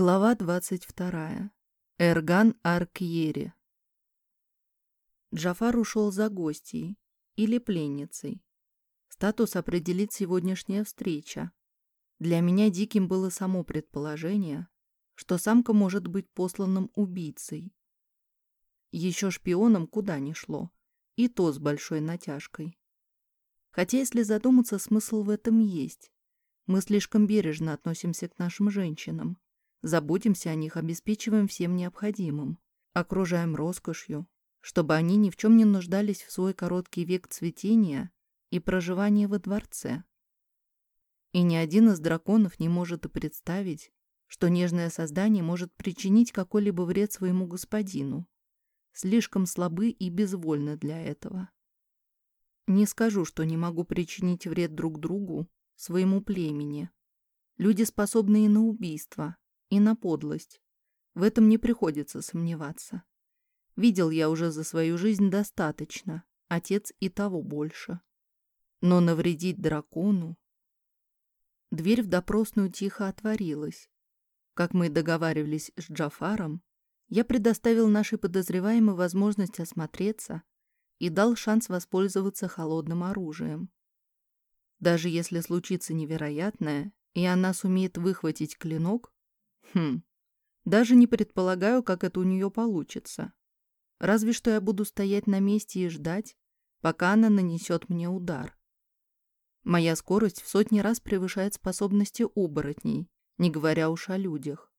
Глава 22. Эрган Аркьери. Джафар ушел за гостьей или пленницей. Статус определит сегодняшняя встреча. Для меня диким было само предположение, что самка может быть посланным убийцей. Еще шпионом куда ни шло, и то с большой натяжкой. Хотя, если задуматься, смысл в этом есть. Мы слишком бережно относимся к нашим женщинам Заботимся о них, обеспечиваем всем необходимым, окружаем роскошью, чтобы они ни в чем не нуждались в свой короткий век цветения и проживания во дворце. И ни один из драконов не может и представить, что нежное создание может причинить какой-либо вред своему господину. Слишком слабы и безвольны для этого. Не скажу, что не могу причинить вред друг другу, своему племени. Люди способны и на убийство, и на подлость. В этом не приходится сомневаться. Видел я уже за свою жизнь достаточно, отец и того больше. Но навредить дракону... Дверь в допросную тихо отворилась. Как мы договаривались с Джафаром, я предоставил нашей подозреваемой возможность осмотреться и дал шанс воспользоваться холодным оружием. Даже если случится невероятное, и она сумеет выхватить клинок, Хм, даже не предполагаю, как это у нее получится. Разве что я буду стоять на месте и ждать, пока она нанесет мне удар. Моя скорость в сотни раз превышает способности оборотней, не говоря уж о людях.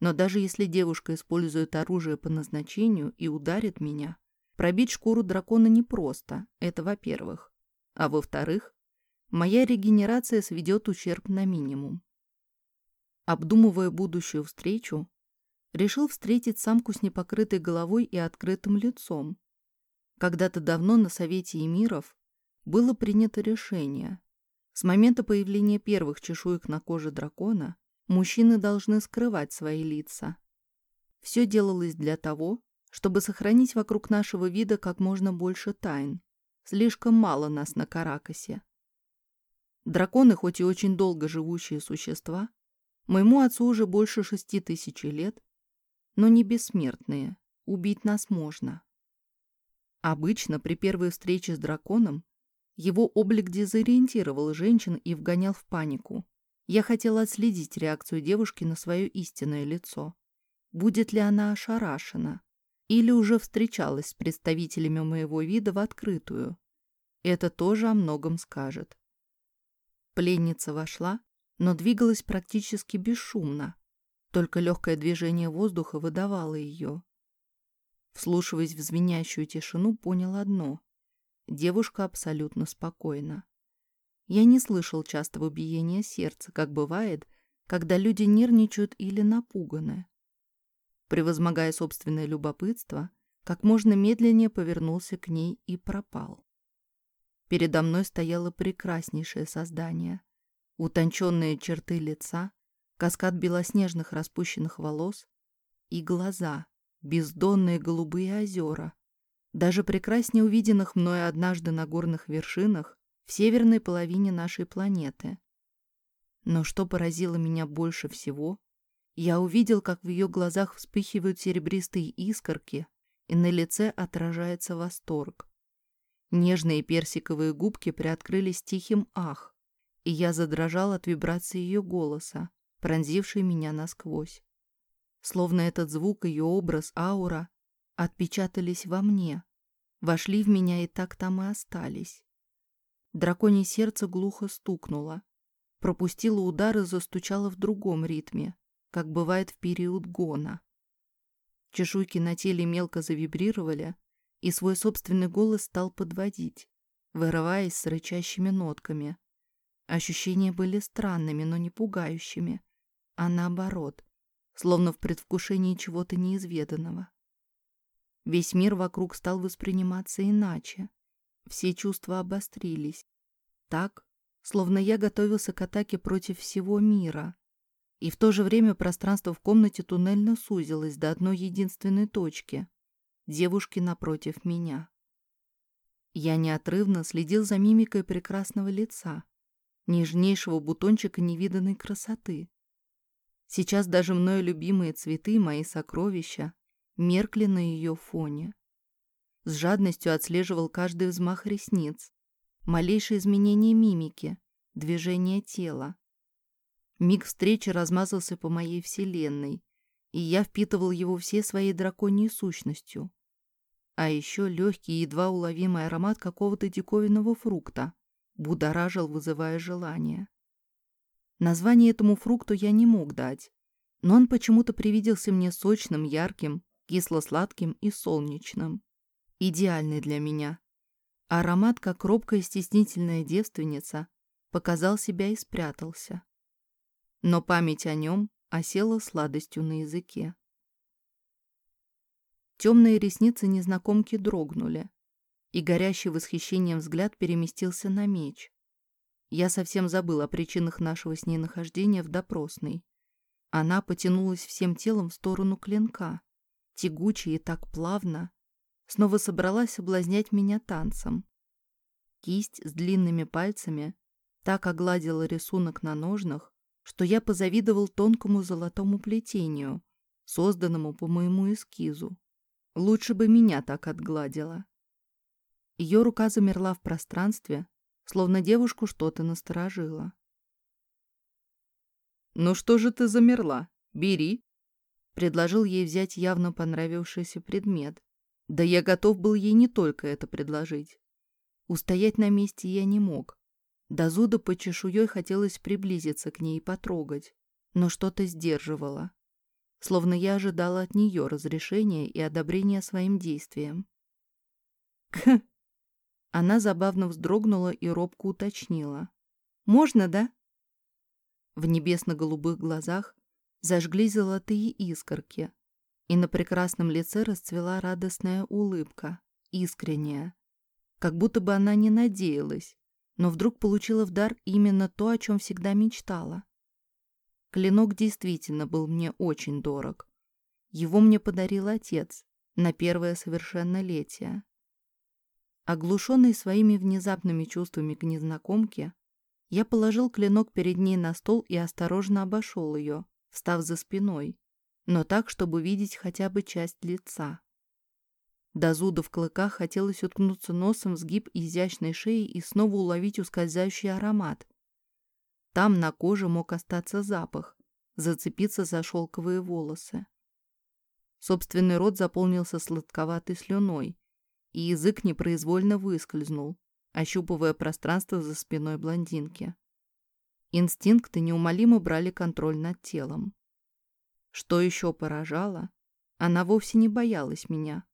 Но даже если девушка использует оружие по назначению и ударит меня, пробить шкуру дракона непросто, это во-первых. А во-вторых, моя регенерация сведет ущерб на минимум. Обдумывая будущую встречу, решил встретить самку с непокрытой головой и открытым лицом. Когда-то давно на Совете Эмиров было принято решение. С момента появления первых чешуек на коже дракона мужчины должны скрывать свои лица. Все делалось для того, чтобы сохранить вокруг нашего вида как можно больше тайн. Слишком мало нас на Каракасе. Драконы, хоть и очень долго живущие существа, Моему отцу уже больше шести тысяч лет, но не бессмертные. Убить нас можно. Обычно при первой встрече с драконом его облик дезориентировал женщин и вгонял в панику. Я хотела отследить реакцию девушки на свое истинное лицо. Будет ли она ошарашена? Или уже встречалась с представителями моего вида в открытую? Это тоже о многом скажет. Пленница вошла, но двигалась практически бесшумно. Только легкое движение воздуха выдавало ее. Вслушиваясь в звенящую тишину, понял одно. Девушка абсолютно спокойна. Я не слышал частого биения сердца, как бывает, когда люди нервничают или напуганы. Превозмогая собственное любопытство, как можно медленнее повернулся к ней и пропал. Передо мной стояло прекраснейшее создание — утонченные черты лица, каскад белоснежных распущенных волос и глаза, бездонные голубые озера, даже прекраснее увиденных мною однажды на горных вершинах в северной половине нашей планеты. Но что поразило меня больше всего, я увидел, как в ее глазах вспыхивают серебристые искорки, и на лице отражается восторг. Нежные персиковые губки приоткрылись тихим «ах», и я задрожал от вибрации ее голоса, пронзившей меня насквозь. Словно этот звук, ее образ, аура отпечатались во мне, вошли в меня и так там и остались. Драконье сердце глухо стукнуло, пропустило удар и застучало в другом ритме, как бывает в период гона. Чешуйки на теле мелко завибрировали, и свой собственный голос стал подводить, вырываясь с рычащими нотками, Ощущения были странными, но не пугающими, а наоборот, словно в предвкушении чего-то неизведанного. Весь мир вокруг стал восприниматься иначе. Все чувства обострились. Так, словно я готовился к атаке против всего мира. И в то же время пространство в комнате туннельно сузилось до одной единственной точки — девушки напротив меня. Я неотрывно следил за мимикой прекрасного лица, нежнейшего бутончика невиданной красоты. Сейчас даже мною любимые цветы, мои сокровища, меркли на ее фоне. С жадностью отслеживал каждый взмах ресниц, малейшее изменение мимики, движение тела. Миг встречи размазался по моей вселенной, и я впитывал его всей своей драконьей сущностью. А еще легкий, едва уловимый аромат какого-то диковинного фрукта будоражил, вызывая желание. Название этому фрукту я не мог дать, но он почему-то привиделся мне сочным, ярким, кисло-сладким и солнечным. Идеальный для меня. Аромат, как робкая стеснительная девственница, показал себя и спрятался. Но память о нем осела сладостью на языке. Темные ресницы незнакомки дрогнули, и горящий восхищением взгляд переместился на меч. Я совсем забыл о причинах нашего с ней нахождения в допросной. Она потянулась всем телом в сторону клинка, тягуче и так плавно, снова собралась соблазнять меня танцем. Кисть с длинными пальцами так огладила рисунок на ножнах, что я позавидовал тонкому золотому плетению, созданному по моему эскизу. Лучше бы меня так отгладила. Ее рука замерла в пространстве, словно девушку что-то насторожило. «Ну что же ты замерла? Бери!» Предложил ей взять явно понравившийся предмет. Да я готов был ей не только это предложить. Устоять на месте я не мог. До зуда по чешуей хотелось приблизиться к ней и потрогать, но что-то сдерживало. Словно я ожидала от нее разрешения и одобрения своим действиям. Она забавно вздрогнула и робко уточнила. «Можно, да?» В небесно-голубых глазах зажглись золотые искорки, и на прекрасном лице расцвела радостная улыбка, искренняя, как будто бы она не надеялась, но вдруг получила в дар именно то, о чем всегда мечтала. Клинок действительно был мне очень дорог. Его мне подарил отец на первое совершеннолетие. Оглушенный своими внезапными чувствами к незнакомке, я положил клинок перед ней на стол и осторожно обошел ее, встав за спиной, но так, чтобы видеть хотя бы часть лица. До зуда в клыках хотелось уткнуться носом в сгиб изящной шеи и снова уловить ускользающий аромат. Там на коже мог остаться запах, зацепиться за шелковые волосы. Собственный рот заполнился сладковатой слюной, и язык непроизвольно выскользнул, ощупывая пространство за спиной блондинки. Инстинкты неумолимо брали контроль над телом. Что еще поражало, она вовсе не боялась меня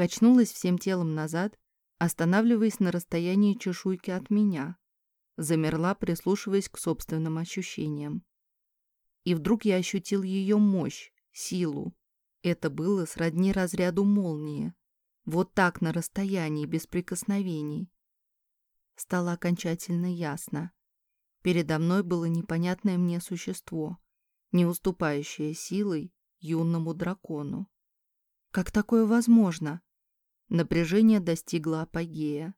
качнулась всем телом назад, останавливаясь на расстоянии чешуйки от меня, замерла, прислушиваясь к собственным ощущениям. И вдруг я ощутил ее мощь, силу. Это было сродни разряду молнии. Вот так на расстоянии, без прикосновений. Стало окончательно ясно. Передо мной было непонятное мне существо, не уступающее силой юному дракону. Как такое возможно? Напряжение достигло апогея.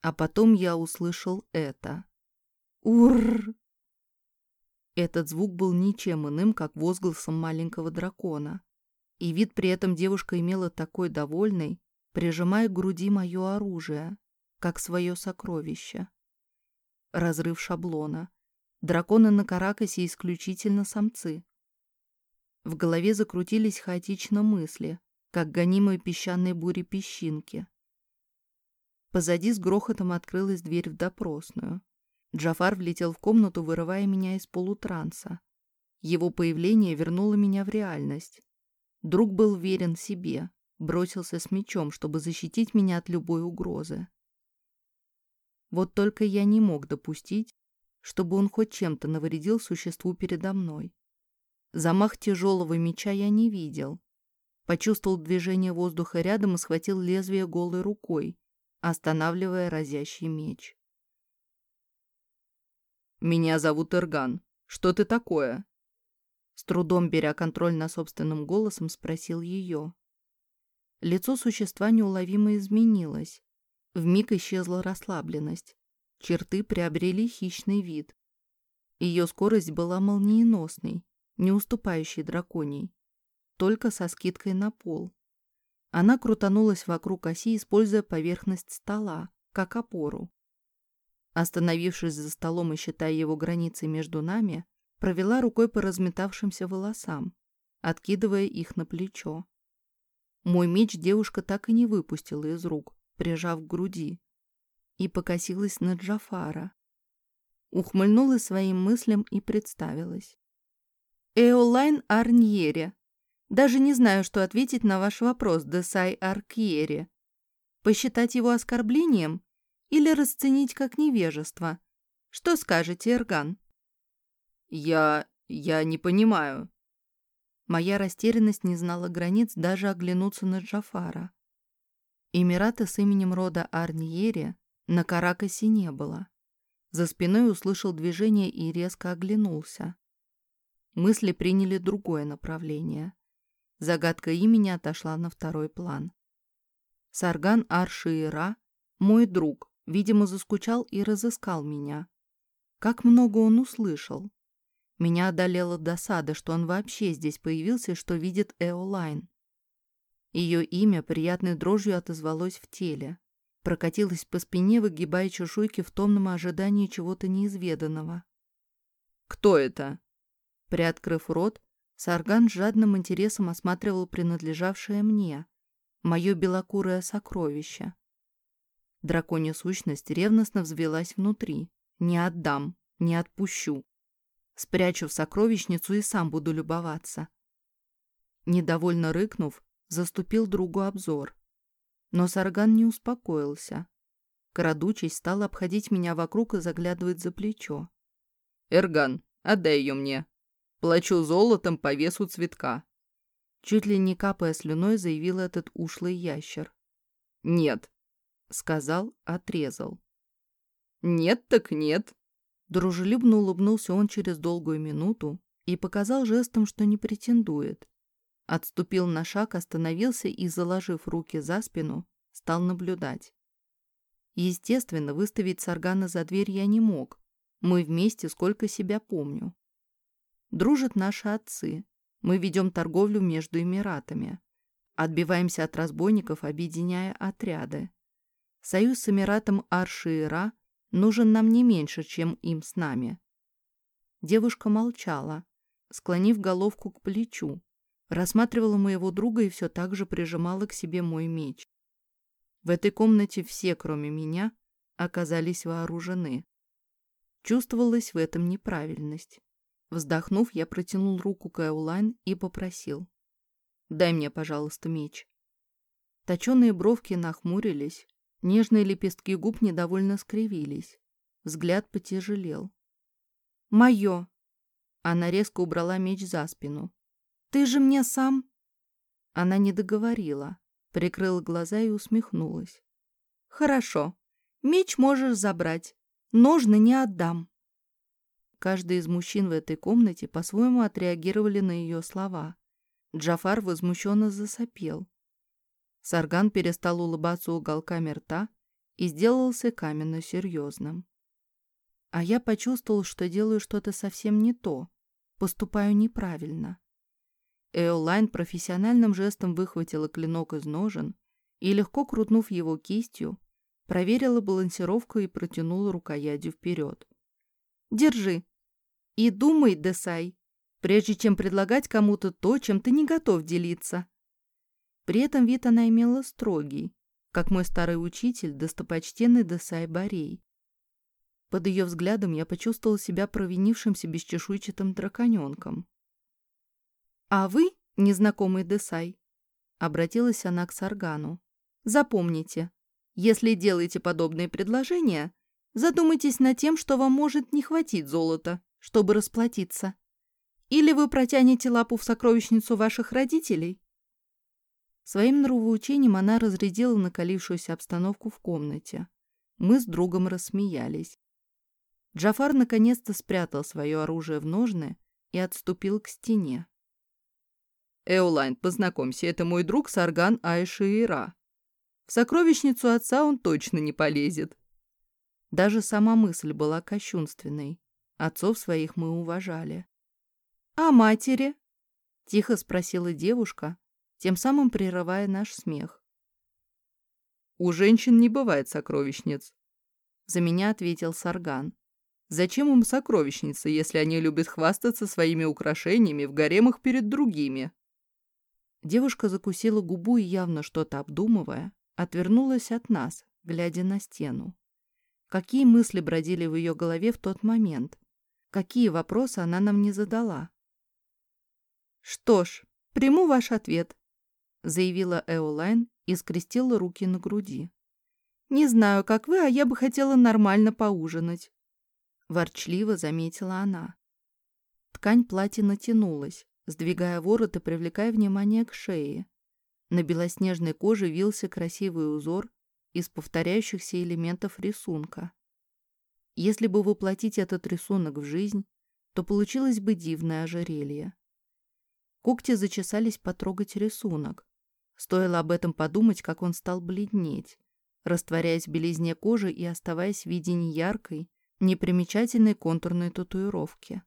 А потом я услышал это. Ур! Этот звук был ничем иным, как возгласом маленького дракона. И вид при этом девушка имела такой довольный, прижимая к груди мое оружие, как свое сокровище. Разрыв шаблона. Драконы на Каракасе исключительно самцы. В голове закрутились хаотично мысли, как гонимые песчаной бури песчинки. Позади с грохотом открылась дверь в допросную. Джафар влетел в комнату, вырывая меня из полутранса. Его появление вернуло меня в реальность. Друг был верен себе, бросился с мечом, чтобы защитить меня от любой угрозы. Вот только я не мог допустить, чтобы он хоть чем-то навредил существу передо мной. Замах тяжелого меча я не видел, Почувствовал движение воздуха рядом и схватил лезвие голой рукой, останавливая разящий меч. «Меня зовут Ирган. Что ты такое?» С трудом беря контроль над собственным голосом, спросил ее. Лицо существа неуловимо изменилось. Вмиг исчезла расслабленность. Черты приобрели хищный вид. Ее скорость была молниеносной, не уступающей драконей, только со скидкой на пол. Она крутанулась вокруг оси, используя поверхность стола, как опору. Остановившись за столом и считая его границы между нами, провела рукой по разметавшимся волосам, откидывая их на плечо. Мой меч девушка так и не выпустила из рук, прижав к груди, и покосилась на Джафара. Ухмыльнулась своим мыслям и представилась. «Эолайн Арньере. Даже не знаю, что ответить на ваш вопрос, Десай Аркьере. Посчитать его оскорблением или расценить как невежество? Что скажете, Эрган?» «Я... я не понимаю». Моя растерянность не знала границ даже оглянуться на Джафара. Эмирата с именем рода Арньере на Каракасе не было. За спиной услышал движение и резко оглянулся. Мысли приняли другое направление. Загадка имени отошла на второй план. Сарган Аршиира, мой друг, видимо, заскучал и разыскал меня. Как много он услышал. Меня одолела досада, что он вообще здесь появился и что видит Эолайн. Ее имя приятной дрожью отозвалось в теле. Прокатилось по спине, выгибая чешуйки в томном ожидании чего-то неизведанного. «Кто это?» Приоткрыв рот, Сарган с жадным интересом осматривал принадлежавшее мне, мое белокурое сокровище. Драконья сущность ревностно взвелась внутри. «Не отдам, не отпущу. Спрячу в сокровищницу и сам буду любоваться». Недовольно рыкнув, заступил другу обзор. Но Сарган не успокоился. Крадучись, стал обходить меня вокруг и заглядывать за плечо. «Эрган, отдай ее мне. Плачу золотом по весу цветка». Чуть ли не капая слюной, заявил этот ушлый ящер. «Нет», — сказал, отрезал. «Нет так нет». Дружелюбно улыбнулся он через долгую минуту и показал жестом, что не претендует. Отступил на шаг, остановился и, заложив руки за спину, стал наблюдать. Естественно, выставить Саргана за дверь я не мог. Мы вместе, сколько себя помню. Дружат наши отцы. Мы ведем торговлю между Эмиратами. Отбиваемся от разбойников, объединяя отряды. Союз с Эмиратом Арши-Ира нужен нам не меньше, чем им с нами. Девушка молчала, склонив головку к плечу, рассматривала моего друга и все так же прижимала к себе мой меч. В этой комнате все, кроме меня, оказались вооружены. Чувствовалась в этом неправильность. Вздохнув, я протянул руку к Эулайн и попросил. «Дай мне, пожалуйста, меч». Точеные бровки нахмурились, нежные лепестки губ недовольно скривились. Взгляд потяжелел. «Мое!» Она резко убрала меч за спину. Ты же мне сам...» Она не договорила, прикрыла глаза и усмехнулась. «Хорошо. Меч можешь забрать. Ножны не отдам». Каждый из мужчин в этой комнате по-своему отреагировали на ее слова. Джафар возмущенно засопел. Сарган перестал улыбаться уголками рта и сделался каменно серьезным. А я почувствовал, что делаю что-то совсем не то, поступаю неправильно. Эолайн профессиональным жестом выхватила клинок из ножен и, легко крутнув его кистью, проверила балансировку и протянула рукоятью вперед. «Держи. И думай, Десай, прежде чем предлагать кому-то то, чем ты не готов делиться». При этом вид она имела строгий, как мой старый учитель, достопочтенный Десай Борей. Под ее взглядом я почувствовал себя провинившимся бесчешуйчатым драконенком. «А вы, незнакомый Десай», — обратилась она к Саргану, — «запомните, если делаете подобные предложения, задумайтесь над тем, что вам может не хватить золота, чтобы расплатиться. Или вы протянете лапу в сокровищницу ваших родителей». Своим нравоучением она разрядила накалившуюся обстановку в комнате. Мы с другом рассмеялись. Джафар наконец-то спрятал свое оружие в ножны и отступил к стене. Эолайн, познакомься, это мой друг Сарган Айшиира. В сокровищницу отца он точно не полезет. Даже сама мысль была кощунственной. Отцов своих мы уважали. А матери? Тихо спросила девушка, тем самым прерывая наш смех. У женщин не бывает сокровищниц. За меня ответил Сарган. Зачем им сокровищницы, если они любят хвастаться своими украшениями в гаремах перед другими? Девушка закусила губу и, явно что-то обдумывая, отвернулась от нас, глядя на стену. Какие мысли бродили в ее голове в тот момент? Какие вопросы она нам не задала? «Что ж, приму ваш ответ», — заявила Эолайн и скрестила руки на груди. «Не знаю, как вы, а я бы хотела нормально поужинать», — ворчливо заметила она. Ткань платья натянулась, сдвигая ворот и привлекая внимание к шее. На белоснежной коже вился красивый узор из повторяющихся элементов рисунка. Если бы воплотить этот рисунок в жизнь, то получилось бы дивное ожерелье. Когти зачесались потрогать рисунок. Стоило об этом подумать, как он стал бледнеть, растворяясь в белизне кожи и оставаясь в виде неяркой, непримечательной контурной татуировки.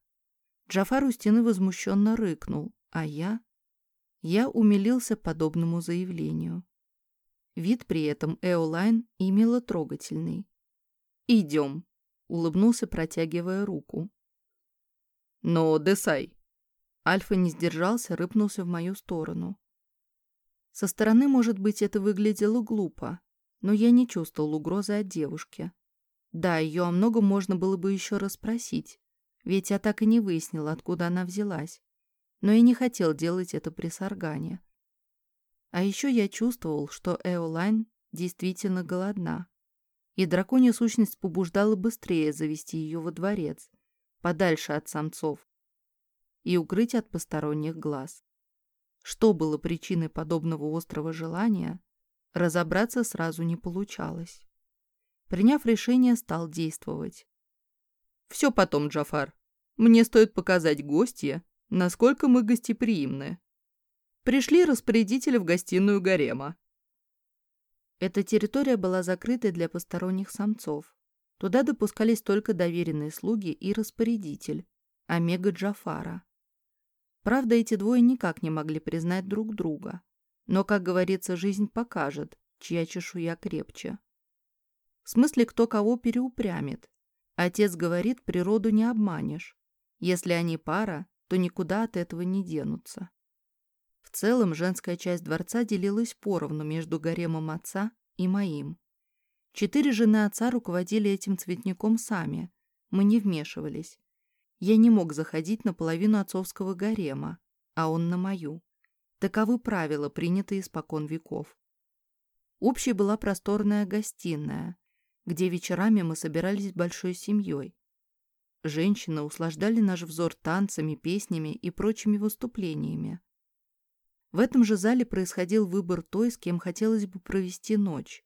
Джафар у стены возмущенно рыкнул, а я... Я умилился подобному заявлению. Вид при этом Эолайн имела трогательный. «Идем», — улыбнулся, протягивая руку. «Но, Десай...» Альфа не сдержался, рыпнулся в мою сторону. Со стороны, может быть, это выглядело глупо, но я не чувствовал угрозы от девушки. Да, ее о многом можно было бы еще расспросить, ведь я так и не выяснил, откуда она взялась. Но и не хотел делать это при Саргане. А еще я чувствовал, что Эолайн действительно голодна. И драконья сущность побуждала быстрее завести ее во дворец, подальше от самцов, и укрыть от посторонних глаз. Что было причиной подобного острого желания, разобраться сразу не получалось. Приняв решение, стал действовать. «Все потом, Джафар. Мне стоит показать гостье, насколько мы гостеприимны. Пришли распорядители в гостиную гарема». Эта территория была закрытой для посторонних самцов. Туда допускались только доверенные слуги и распорядитель, Омега Джафара. Правда, эти двое никак не могли признать друг друга. Но, как говорится, жизнь покажет, чья чешуя крепче. В смысле, кто кого переупрямит. Отец говорит, природу не обманешь. Если они пара, то никуда от этого не денутся. В целом, женская часть дворца делилась поровну между гаремом отца и моим. Четыре жены отца руководили этим цветником сами. Мы не вмешивались. Я не мог заходить на половину отцовского гарема, а он на мою. Таковы правила, принятые испокон веков. Общей была просторная гостиная, где вечерами мы собирались большой семьей. Женщины услаждали наш взор танцами, песнями и прочими выступлениями. В этом же зале происходил выбор той, с кем хотелось бы провести ночь.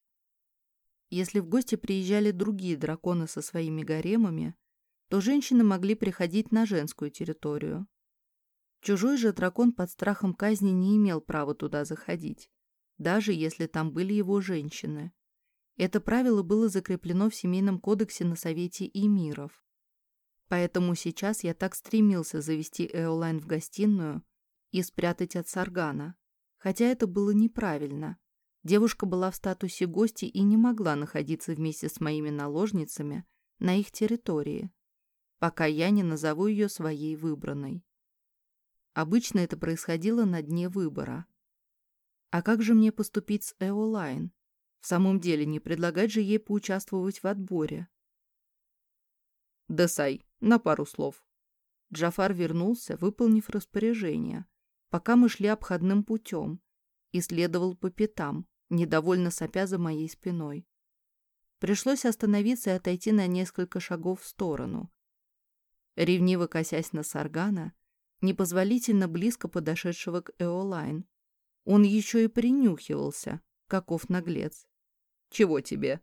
Если в гости приезжали другие драконы со своими гаремами, то женщины могли приходить на женскую территорию. Чужой же дракон под страхом казни не имел права туда заходить, даже если там были его женщины. Это правило было закреплено в Семейном кодексе на Совете Эмиров. Поэтому сейчас я так стремился завести Эолайн в гостиную и спрятать от Саргана, хотя это было неправильно. Девушка была в статусе гости и не могла находиться вместе с моими наложницами на их территории пока я не назову ее своей выбранной. Обычно это происходило на дне выбора. А как же мне поступить с Эолайн? В самом деле, не предлагать же ей поучаствовать в отборе. Десай, на пару слов. Джафар вернулся, выполнив распоряжение, пока мы шли обходным путем, и следовал по пятам, недовольно сопя за моей спиной. Пришлось остановиться и отойти на несколько шагов в сторону, ревниво косясь на Саргана, непозволительно близко подошедшего к Эолайн. Он еще и принюхивался, каков наглец. «Чего тебе?»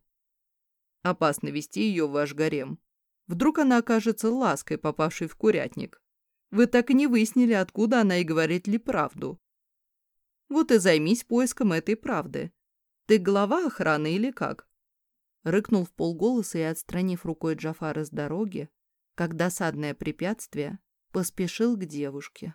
«Опасно вести ее в ваш гарем. Вдруг она окажется лаской, попавшей в курятник. Вы так и не выяснили, откуда она и говорит ли правду. Вот и займись поиском этой правды. Ты глава охраны или как?» Рыкнул в полголоса и, отстранив рукой Джафара с дороги, как досадное препятствие, поспешил к девушке.